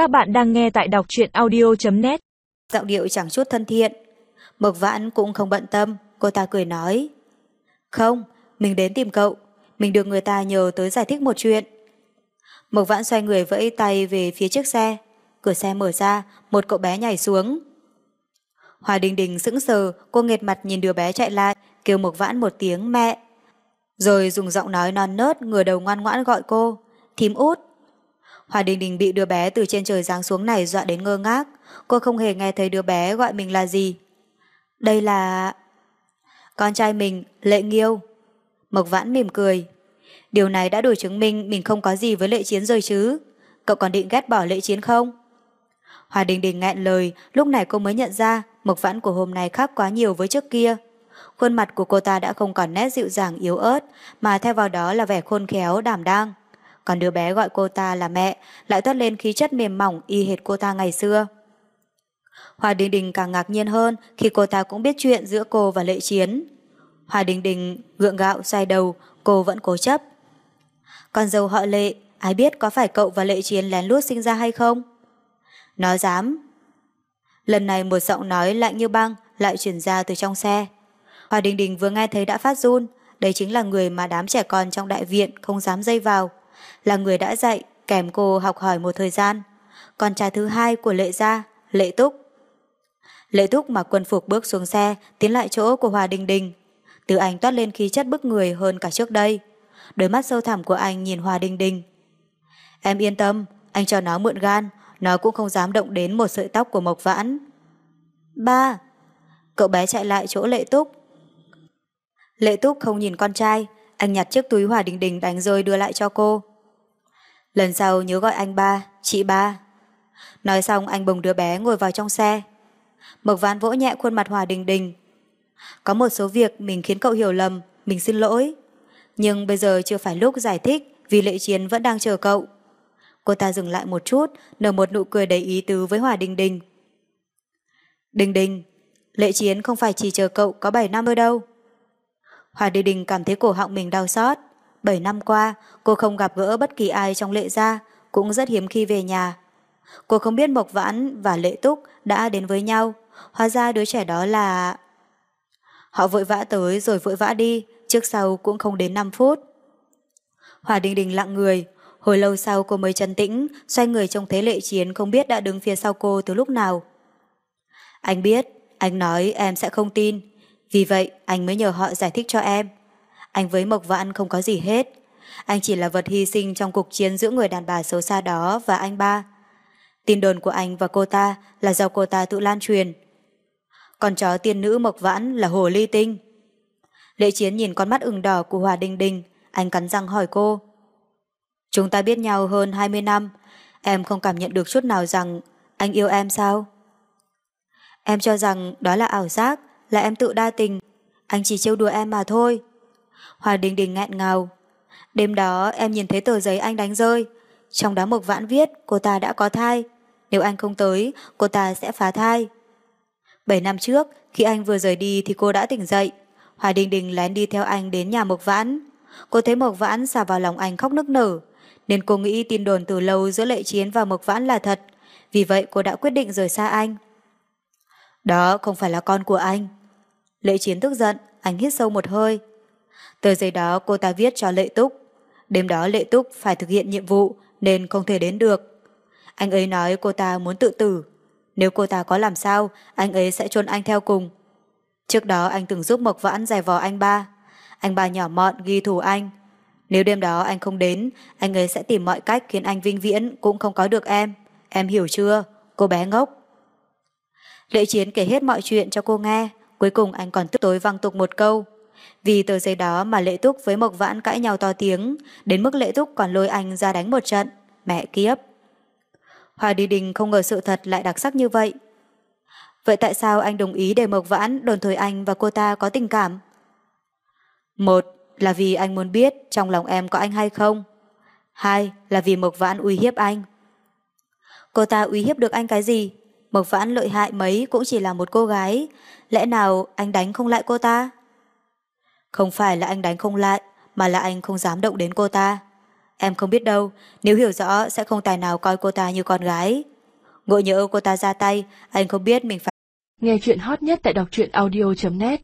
Các bạn đang nghe tại đọc truyện audio.net Giọng điệu chẳng chút thân thiện. Mộc vãn cũng không bận tâm, cô ta cười nói. Không, mình đến tìm cậu, mình được người ta nhờ tới giải thích một chuyện. Mộc vãn xoay người vẫy tay về phía chiếc xe. Cửa xe mở ra, một cậu bé nhảy xuống. Hòa Đình Đình sững sờ, cô nghệt mặt nhìn đứa bé chạy lại, kêu Mộc vãn một tiếng mẹ. Rồi dùng giọng nói non nớt, ngửa đầu ngoan ngoãn gọi cô. Thím út. Hòa Đình Đình bị đứa bé từ trên trời giáng xuống này dọa đến ngơ ngác. Cô không hề nghe thấy đứa bé gọi mình là gì. Đây là... Con trai mình, Lệ Nghiêu. Mộc Vãn mỉm cười. Điều này đã đủ chứng minh mình không có gì với Lệ Chiến rồi chứ. Cậu còn định ghét bỏ Lệ Chiến không? Hòa Đình Đình nghẹn lời, lúc này cô mới nhận ra Mộc Vãn của hôm nay khác quá nhiều với trước kia. Khuôn mặt của cô ta đã không còn nét dịu dàng yếu ớt, mà theo vào đó là vẻ khôn khéo, đảm đang còn đứa bé gọi cô ta là mẹ lại toát lên khí chất mềm mỏng y hệt cô ta ngày xưa. Hoa Đình Đình càng ngạc nhiên hơn khi cô ta cũng biết chuyện giữa cô và Lệ Chiến. Hoa Đình Đình gượng gạo xoay đầu, cô vẫn cố chấp. Con dâu họ Lệ, ai biết có phải cậu và Lệ Chiến lén lút sinh ra hay không? Nó dám. Lần này một giọng nói lạnh như băng lại chuyển ra từ trong xe. Hoa Đình Đình vừa nghe thấy đã phát run, đây chính là người mà đám trẻ con trong đại viện không dám dây vào là người đã dạy kèm cô học hỏi một thời gian. Con trai thứ hai của Lệ Gia, Lệ Túc. Lệ Túc mặc quân phục bước xuống xe, tiến lại chỗ của Hòa Đình Đình. Từ anh toát lên khí chất bức người hơn cả trước đây. Đôi mắt sâu thẳm của anh nhìn Hòa Đình Đình. Em yên tâm, anh cho nó mượn gan, nó cũng không dám động đến một sợi tóc của Mộc Vãn. Ba! Cậu bé chạy lại chỗ Lệ Túc. Lệ Túc không nhìn con trai, anh nhặt chiếc túi Hòa Đình Đình đánh rơi đưa lại cho cô. Lần sau nhớ gọi anh ba, chị ba. Nói xong anh bồng đứa bé ngồi vào trong xe. Mộc Ván vỗ nhẹ khuôn mặt Hòa Đình Đình. Có một số việc mình khiến cậu hiểu lầm, mình xin lỗi. Nhưng bây giờ chưa phải lúc giải thích vì lệ chiến vẫn đang chờ cậu. Cô ta dừng lại một chút, nở một nụ cười đầy ý tứ với Hòa Đình Đình. Đình Đình, lệ chiến không phải chỉ chờ cậu có 7 năm thôi đâu. Hòa Đình Đình cảm thấy cổ họng mình đau xót. 7 năm qua, cô không gặp gỡ bất kỳ ai trong lệ gia, cũng rất hiếm khi về nhà. Cô không biết Mộc Vãn và Lệ Túc đã đến với nhau, hóa ra đứa trẻ đó là... Họ vội vã tới rồi vội vã đi, trước sau cũng không đến 5 phút. Hòa Đình Đình lặng người, hồi lâu sau cô mới chân tĩnh, xoay người trông thấy lệ chiến không biết đã đứng phía sau cô từ lúc nào. Anh biết, anh nói em sẽ không tin, vì vậy anh mới nhờ họ giải thích cho em. Anh với Mộc Vãn không có gì hết. Anh chỉ là vật hy sinh trong cuộc chiến giữa người đàn bà xấu xa đó và anh ba. Tin đồn của anh và cô ta là do cô ta tự lan truyền. Còn chó tiên nữ Mộc Vãn là hồ ly tinh. Lệ Chiến nhìn con mắt ửng đỏ của Hòa Đình Đình, anh cắn răng hỏi cô. Chúng ta biết nhau hơn 20 năm, em không cảm nhận được chút nào rằng anh yêu em sao? Em cho rằng đó là ảo giác, là em tự đa tình, anh chỉ trêu đùa em mà thôi. Hoa Đình Đình ngẹn ngào. Đêm đó em nhìn thấy tờ giấy anh đánh rơi. Trong đó Mộc Vãn viết cô ta đã có thai. Nếu anh không tới, cô ta sẽ phá thai. Bảy năm trước, khi anh vừa rời đi thì cô đã tỉnh dậy. Hoa Đình Đình lén đi theo anh đến nhà Mộc Vãn. Cô thấy Mộc Vãn xả vào lòng anh khóc nức nở. Nên cô nghĩ tin đồn từ lâu giữa Lệ Chiến và Mộc Vãn là thật. Vì vậy cô đã quyết định rời xa anh. Đó không phải là con của anh. Lệ Chiến tức giận, anh hít sâu một hơi. Tờ giấy đó cô ta viết cho Lệ Túc. Đêm đó Lệ Túc phải thực hiện nhiệm vụ nên không thể đến được. Anh ấy nói cô ta muốn tự tử. Nếu cô ta có làm sao, anh ấy sẽ chôn anh theo cùng. Trước đó anh từng giúp Mộc Vãn giải vò anh ba. Anh ba nhỏ mọn ghi thù anh. Nếu đêm đó anh không đến, anh ấy sẽ tìm mọi cách khiến anh vinh viễn cũng không có được em. Em hiểu chưa, cô bé ngốc. Lệ Chiến kể hết mọi chuyện cho cô nghe. Cuối cùng anh còn tức tối văng tục một câu. Vì tờ giấy đó mà Lệ Túc với Mộc Vãn cãi nhau to tiếng, đến mức Lệ Túc còn lôi anh ra đánh một trận. Mẹ kiếp! Hòa Đi Đình không ngờ sự thật lại đặc sắc như vậy. Vậy tại sao anh đồng ý để Mộc Vãn đồn thổi anh và cô ta có tình cảm? Một là vì anh muốn biết trong lòng em có anh hay không. Hai là vì Mộc Vãn uy hiếp anh. Cô ta uy hiếp được anh cái gì? Mộc Vãn lợi hại mấy cũng chỉ là một cô gái. Lẽ nào anh đánh không lại cô ta? Không phải là anh đánh không lại, mà là anh không dám động đến cô ta. Em không biết đâu, nếu hiểu rõ sẽ không tài nào coi cô ta như con gái. Ngộ nhỡ cô ta ra tay, anh không biết mình phải... Nghe chuyện hot nhất tại đọc truyện audio.net